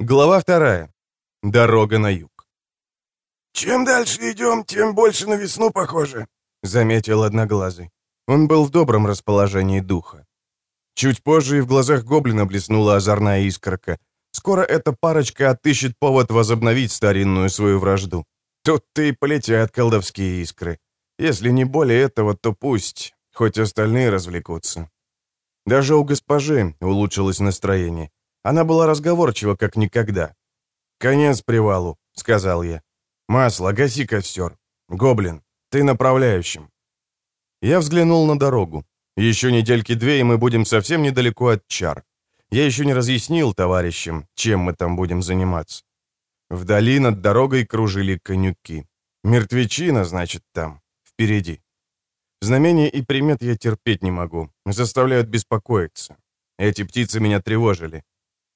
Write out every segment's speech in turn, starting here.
Глава вторая. Дорога на юг. «Чем дальше идем, тем больше на весну похоже», — заметил Одноглазый. Он был в добром расположении духа. Чуть позже и в глазах гоблина блеснула озорная искорка. Скоро эта парочка отыщет повод возобновить старинную свою вражду. Тут-то и полетят колдовские искры. Если не более этого, то пусть, хоть остальные развлекутся. Даже у госпожи улучшилось настроение. Она была разговорчива, как никогда. «Конец привалу», — сказал я. «Масло, гаси костер. Гоблин, ты направляющим». Я взглянул на дорогу. Еще недельки две, и мы будем совсем недалеко от чар. Я еще не разъяснил товарищам, чем мы там будем заниматься. Вдали над дорогой кружили конюки. Мертвечина, значит, там, впереди. Знамения и примет я терпеть не могу, заставляют беспокоиться. Эти птицы меня тревожили.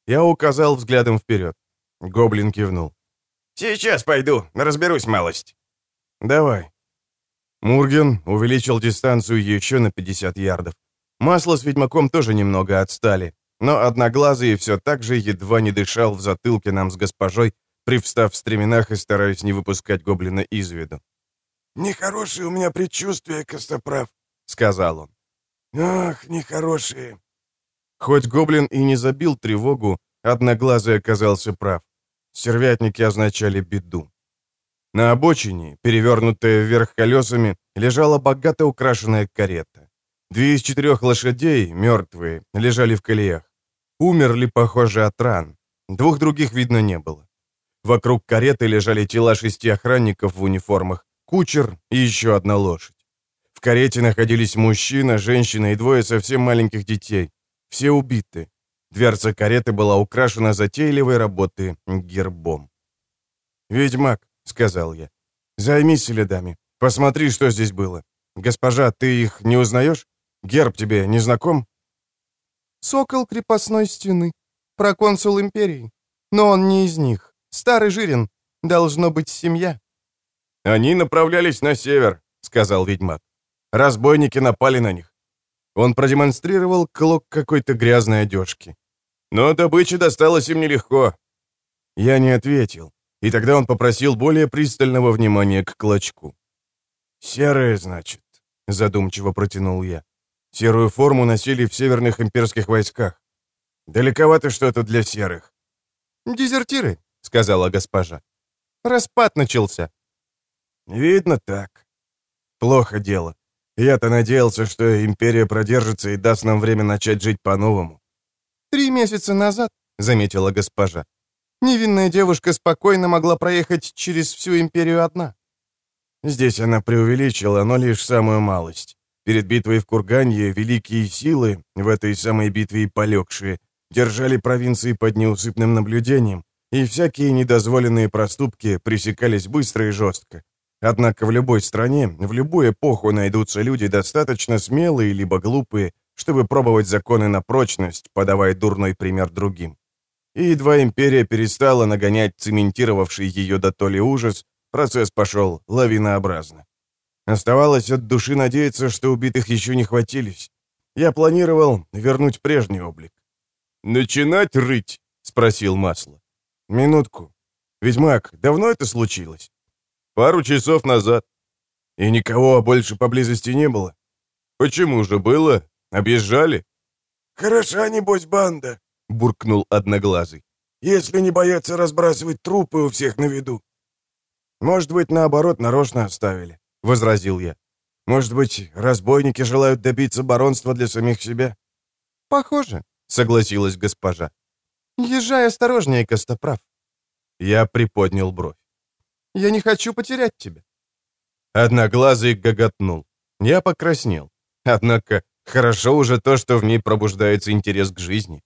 Я указал взглядом вперед. Гоблин кивнул. «Сейчас пойду, разберусь малость». «Давай». Мурген увеличил дистанцию еще на 50 ярдов. Масло с ведьмаком тоже немного отстали, но Одноглазый все так же едва не дышал в затылке нам с госпожой, привстав в стременах и стараясь не выпускать гоблина из виду. «Нехорошие у меня предчувствия, Костоправ», — сказал он. «Ах, нехорошие». Хоть гоблин и не забил тревогу, Одноглазый оказался прав. Сервятники означали беду. На обочине, перевернутая вверх колесами, лежала богато украшенная карета. Две из четырех лошадей, мертвые, лежали в колеях. Умерли, похоже, от ран. Двух других видно не было. Вокруг кареты лежали тела шести охранников в униформах, кучер и еще одна лошадь. В карете находились мужчина, женщина и двое совсем маленьких детей. Все убиты. Дверца кареты была украшена затейливой работы гербом. «Ведьмак», — сказал я, — «займись следами. Посмотри, что здесь было. Госпожа, ты их не узнаешь? Герб тебе не знаком?» «Сокол крепостной стены. Проконсул империи. Но он не из них. Старый Жирин. Должно быть семья». «Они направлялись на север», — сказал ведьмак. «Разбойники напали на них». Он продемонстрировал клок какой-то грязной одежки. Но добыча досталась им нелегко. Я не ответил, и тогда он попросил более пристального внимания к клочку. «Серые, значит», — задумчиво протянул я. «Серую форму носили в северных имперских войсках. Далековато что-то для серых». «Дезертиры», — сказала госпожа. «Распад начался. «Видно так. Плохо дело. Я-то надеялся, что империя продержится и даст нам время начать жить по-новому». «Три месяца назад», — заметила госпожа, «невинная девушка спокойно могла проехать через всю империю одна». Здесь она преувеличила, но лишь самую малость. Перед битвой в Курганье великие силы, в этой самой битве и полегшие, держали провинции под неусыпным наблюдением, и всякие недозволенные проступки пресекались быстро и жестко. Однако в любой стране, в любую эпоху найдутся люди достаточно смелые либо глупые, чтобы пробовать законы на прочность, подавая дурной пример другим. И едва империя перестала нагонять цементировавший ее до толи ужас, процесс пошел лавинообразно. Оставалось от души надеяться, что убитых еще не хватились. Я планировал вернуть прежний облик. «Начинать рыть?» — спросил Масло. «Минутку. Ведьмак, давно это случилось?» Пару часов назад. И никого больше поблизости не было. Почему же было? Объезжали? Хороша, небось, банда, буркнул Одноглазый. Если не боятся разбрасывать трупы у всех на виду. Может быть, наоборот, нарочно оставили, возразил я. Может быть, разбойники желают добиться баронства для самих себя? Похоже, согласилась госпожа. Езжай осторожнее, Костоправ. Я приподнял бровь. Я не хочу потерять тебя». Одноглазый гоготнул. Я покраснел. Однако хорошо уже то, что в ней пробуждается интерес к жизни.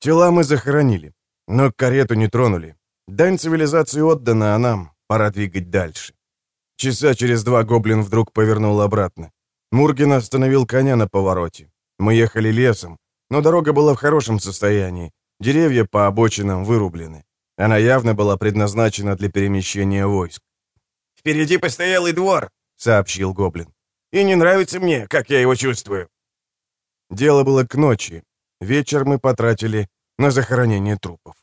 Тела мы захоронили, но карету не тронули. Дань цивилизации отдана, а нам пора двигать дальше. Часа через два гоблин вдруг повернул обратно. Мурген остановил коня на повороте. Мы ехали лесом, но дорога была в хорошем состоянии. Деревья по обочинам вырублены. Она явно была предназначена для перемещения войск. «Впереди постоялый двор», — сообщил Гоблин. «И не нравится мне, как я его чувствую». Дело было к ночи. Вечер мы потратили на захоронение трупов.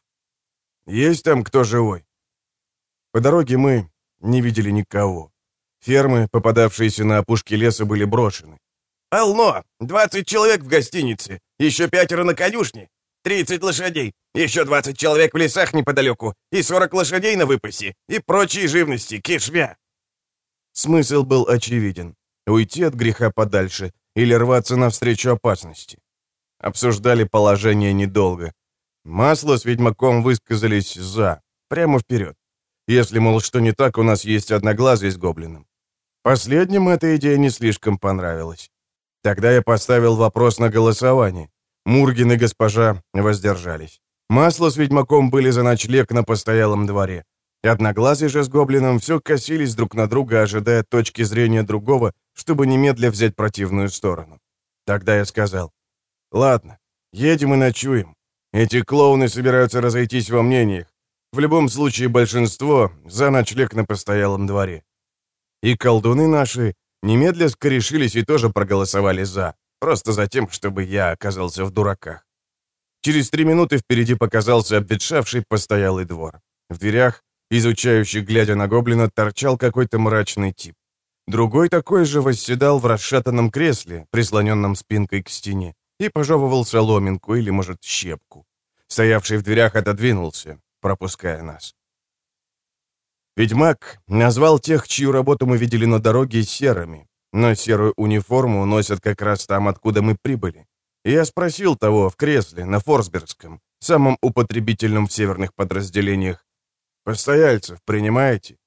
Есть там кто живой?» По дороге мы не видели никого. Фермы, попадавшиеся на опушке леса, были брошены. «Полно! Двадцать человек в гостинице, еще пятеро на конюшне, тридцать лошадей, еще двадцать человек в лесах неподалеку, и сорок лошадей на выпасе, и прочие живности, кишмя!» Смысл был очевиден — уйти от греха подальше или рваться навстречу опасности. Обсуждали положение недолго. Масло с ведьмаком высказались «за», прямо вперед. Если, мол, что не так, у нас есть одноглазый с гоблином. Последним эта идея не слишком понравилась. Тогда я поставил вопрос на голосование. Мургин и госпожа воздержались. Масло с ведьмаком были за ночлег на постоялом дворе. Одноглазый же с гоблином все косились друг на друга, ожидая точки зрения другого, чтобы немедля взять противную сторону. Тогда я сказал, «Ладно, едем и ночуем. Эти клоуны собираются разойтись во мнениях. В любом случае большинство за ночлег на постоялом дворе. И колдуны наши немедля скорешились и тоже проголосовали «за», просто за тем, чтобы я оказался в дураках. Через три минуты впереди показался обветшавший постоялый двор. В дверях, изучающий, глядя на гоблина, торчал какой-то мрачный тип. Другой такой же восседал в расшатанном кресле, прислоненном спинкой к стене, и пожевывал соломинку или, может, щепку. Стоявший в дверях отодвинулся, пропуская нас. Ведьмак назвал тех, чью работу мы видели на дороге, серыми, но серую униформу носят как раз там, откуда мы прибыли. Я спросил того в кресле, на Форсбергском, самом употребительном в северных подразделениях, «Постояльцев принимаете?»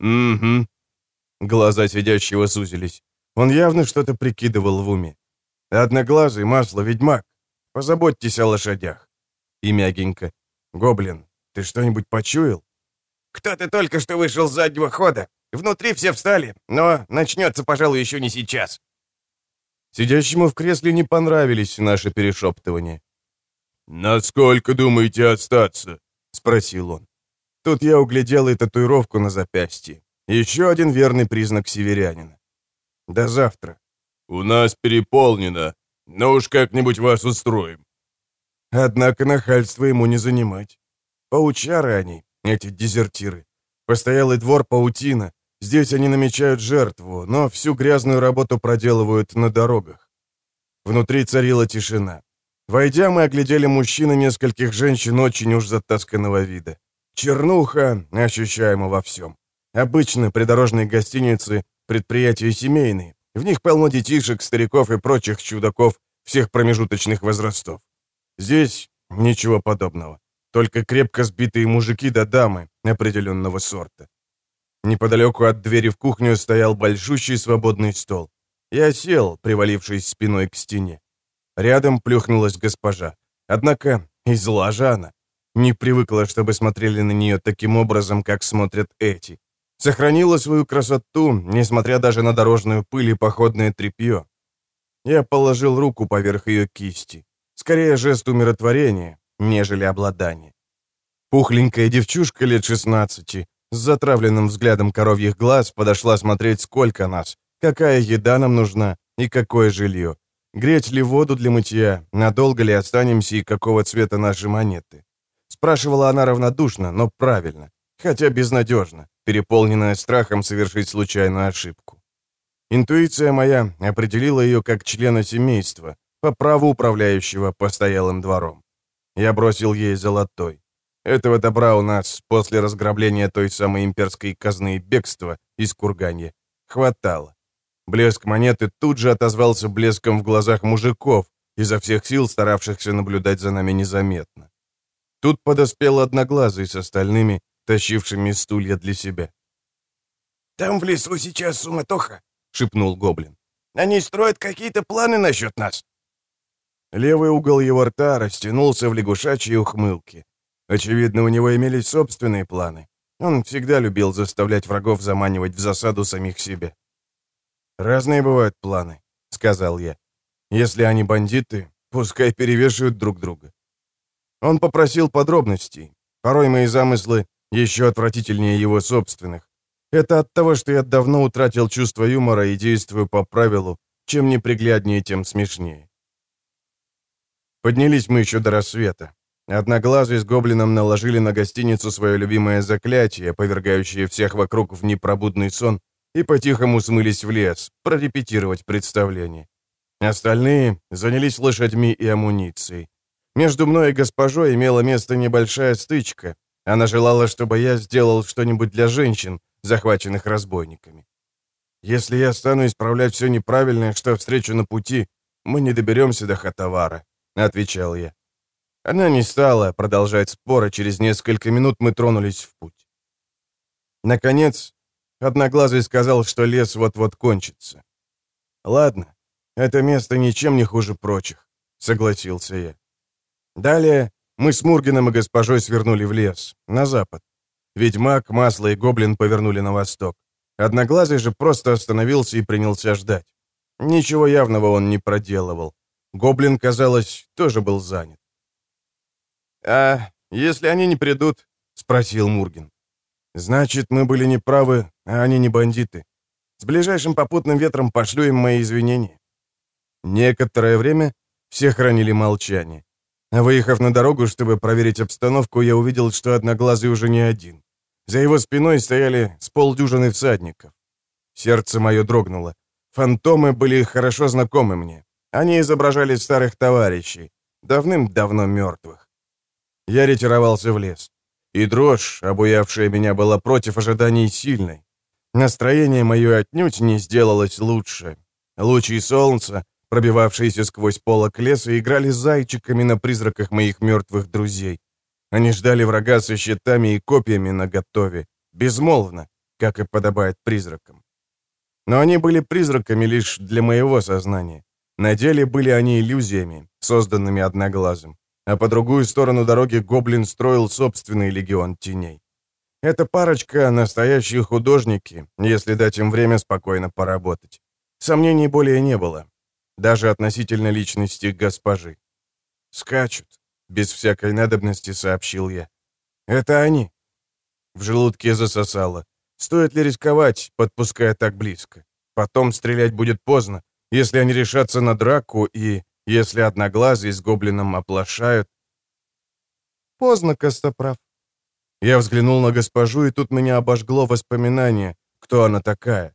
«Угу». Глаза сидящего сузились. Он явно что-то прикидывал в уме. «Одноглазый, масло, ведьмак. Позаботьтесь о лошадях». И мягенько. «Гоблин, ты что-нибудь почуял?» «Кто-то только что вышел с заднего хода. Внутри все встали, но начнется, пожалуй, еще не сейчас». Сидящему в кресле не понравились наши перешептывания. «Насколько думаете остаться?» — спросил он. Тут я углядел и татуировку на запястье. Еще один верный признак северянина. До завтра. «У нас переполнено, но уж как-нибудь вас устроим». Однако нахальство ему не занимать. Паучары они, эти дезертиры. Постоялый двор паутина. Здесь они намечают жертву, но всю грязную работу проделывают на дорогах. Внутри царила тишина. Войдя, мы оглядели мужчин и нескольких женщин очень уж затасканного вида. Чернуха ощущаема во всем. Обычно придорожные гостиницы — предприятия семейные. В них полно детишек, стариков и прочих чудаков всех промежуточных возрастов. Здесь ничего подобного. Только крепко сбитые мужики да дамы определенного сорта. Неподалеку от двери в кухню стоял большущий свободный стол. Я сел, привалившись спиной к стене. Рядом плюхнулась госпожа. Однако и она. Не привыкла, чтобы смотрели на нее таким образом, как смотрят эти. Сохранила свою красоту, несмотря даже на дорожную пыль и походное тряпье. Я положил руку поверх ее кисти. Скорее жест умиротворения, нежели обладания. Пухленькая девчушка лет 16 с затравленным взглядом коровьих глаз подошла смотреть, сколько нас, какая еда нам нужна и какое жилье. Греть ли воду для мытья, надолго ли останемся и какого цвета наши монеты. Спрашивала она равнодушно, но правильно, хотя безнадежно, переполненная страхом совершить случайную ошибку. Интуиция моя определила ее как члена семейства, по праву управляющего постоялым двором. Я бросил ей золотой. Этого добра у нас после разграбления той самой имперской казны бегства из Курганья хватало. Блеск монеты тут же отозвался блеском в глазах мужиков, изо всех сил старавшихся наблюдать за нами незаметно. Тут подоспел одноглазый с остальными, тащившими стулья для себя. «Там в лесу сейчас суматоха», — шепнул гоблин. «Они строят какие-то планы насчет нас». Левый угол его рта растянулся в лягушачьей ухмылке. Очевидно, у него имелись собственные планы. Он всегда любил заставлять врагов заманивать в засаду самих себя. «Разные бывают планы», — сказал я. «Если они бандиты, пускай перевешивают друг друга». Он попросил подробностей. Порой мои замыслы еще отвратительнее его собственных. Это от того, что я давно утратил чувство юмора и действую по правилу, чем непригляднее, тем смешнее. Поднялись мы еще до рассвета. Одноглазый с гоблином наложили на гостиницу свое любимое заклятие, повергающее всех вокруг в непробудный сон, и по-тихому смылись в лес, прорепетировать представление. Остальные занялись лошадьми и амуницией. Между мной и госпожой имела место небольшая стычка. Она желала, чтобы я сделал что-нибудь для женщин, захваченных разбойниками. Если я стану исправлять все неправильное, что встречу на пути, мы не доберемся до Хатавара», — отвечал я. Она не стала продолжать спор, а через несколько минут мы тронулись в путь. Наконец, Одноглазый сказал, что лес вот-вот кончится. «Ладно, это место ничем не хуже прочих», — согласился я. Далее мы с Мургином и госпожой свернули в лес, на запад. Ведьмак, Масло и Гоблин повернули на восток. Одноглазый же просто остановился и принялся ждать. Ничего явного он не проделывал. Гоблин, казалось, тоже был занят. «А если они не придут?» — спросил Мургин. «Значит, мы были неправы, а они не бандиты. С ближайшим попутным ветром пошлю им мои извинения». Некоторое время все хранили молчание. Выехав на дорогу, чтобы проверить обстановку, я увидел, что Одноглазый уже не один. За его спиной стояли с полдюжины всадников. Сердце мое дрогнуло. Фантомы были хорошо знакомы мне. Они изображали старых товарищей, давным-давно мертвых. Я ретировался в лес. И дрожь, обуявшая меня, была против ожиданий сильной. Настроение мое отнюдь не сделалось лучше. Лучи солнца, пробивавшиеся сквозь полок леса, играли зайчиками на призраках моих мертвых друзей. Они ждали врага со щитами и копьями наготове, безмолвно, как и подобает призракам. Но они были призраками лишь для моего сознания. На деле были они иллюзиями, созданными одноглазым. А по другую сторону дороги гоблин строил собственный легион теней. Эта парочка — настоящие художники, если дать им время спокойно поработать. Сомнений более не было, даже относительно личности госпожи. Скачут, без всякой надобности сообщил я. «Это они!» В желудке засосало. Стоит ли рисковать, подпуская так близко? Потом стрелять будет поздно, если они решатся на драку и если одноглазые с гоблином оплошают. Поздно, Костоправ. Я взглянул на госпожу, и тут меня обожгло воспоминание, кто она такая.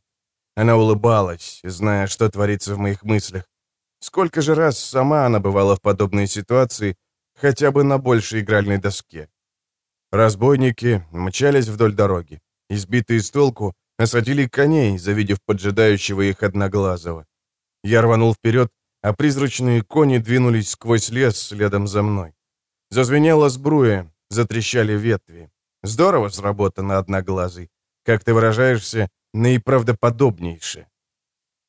Она улыбалась, зная, что творится в моих мыслях. Сколько же раз сама она бывала в подобной ситуации, хотя бы на большей игральной доске. Разбойники мчались вдоль дороги. Избитые с толку, осадили коней, завидев поджидающего их одноглазого. Я рванул вперед, а призрачные кони двинулись сквозь лес следом за мной. Зазвенело сбруя, затрещали ветви. Здорово сработано, одноглазый. Как ты выражаешься, наиправдоподобнейше.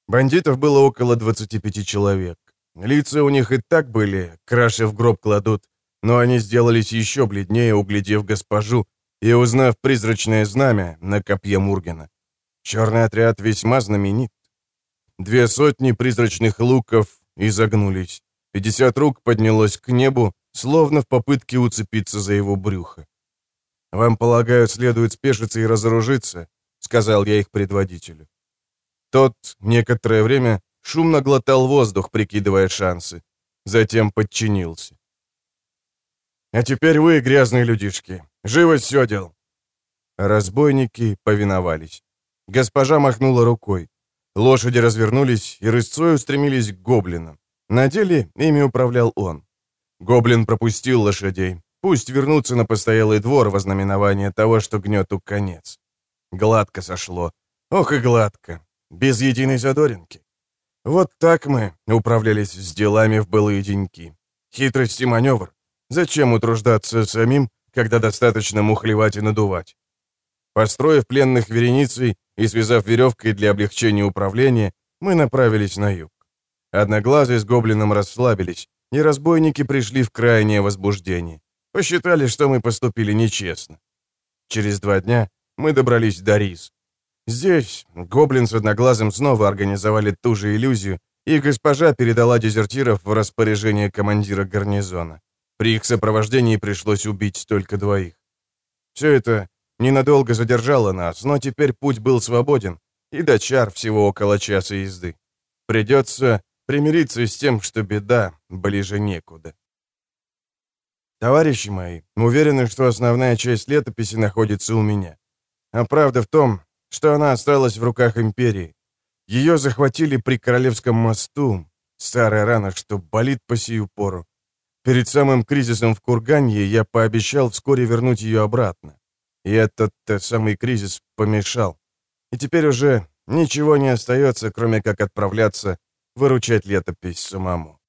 Бандитов было около 25 человек. Лица у них и так были, краши в гроб кладут, но они сделались еще бледнее, углядев госпожу и узнав призрачное знамя на копье Мургена. Черный отряд весьма знаменит. Две сотни призрачных луков изогнулись. Пятьдесят рук поднялось к небу, словно в попытке уцепиться за его брюхо. «Вам, полагаю, следует спешиться и разоружиться», — сказал я их предводителю. Тот некоторое время шумно глотал воздух, прикидывая шансы. Затем подчинился. «А теперь вы, грязные людишки, живо сёдел!» Разбойники повиновались. Госпожа махнула рукой. Лошади развернулись и рысцой устремились к гоблинам. На деле ими управлял он. Гоблин пропустил лошадей. Пусть вернутся на постоялый двор во знаменование того, что гнету конец. Гладко сошло. Ох и гладко. Без единой задоринки. Вот так мы управлялись с делами в былые деньки. Хитрость и маневр. Зачем утруждаться самим, когда достаточно мухлевать и надувать? Построив пленных вереницей и связав веревкой для облегчения управления, мы направились на юг. Одноглазые с гоблином расслабились, и разбойники пришли в крайнее возбуждение. Посчитали, что мы поступили нечестно. Через два дня мы добрались до Рис. Здесь гоблин с одноглазым снова организовали ту же иллюзию, и госпожа передала дезертиров в распоряжение командира гарнизона. При их сопровождении пришлось убить только двоих. Все это ненадолго задержало нас, но теперь путь был свободен, и до чар всего около часа езды. Придется примириться с тем, что беда ближе некуда. Товарищи мои, уверены, что основная часть летописи находится у меня. А правда в том, что она осталась в руках империи. Ее захватили при Королевском мосту. Старая рана, что болит по сию пору. Перед самым кризисом в Курганье я пообещал вскоре вернуть ее обратно. И этот самый кризис помешал. И теперь уже ничего не остается, кроме как отправляться выручать летопись самому.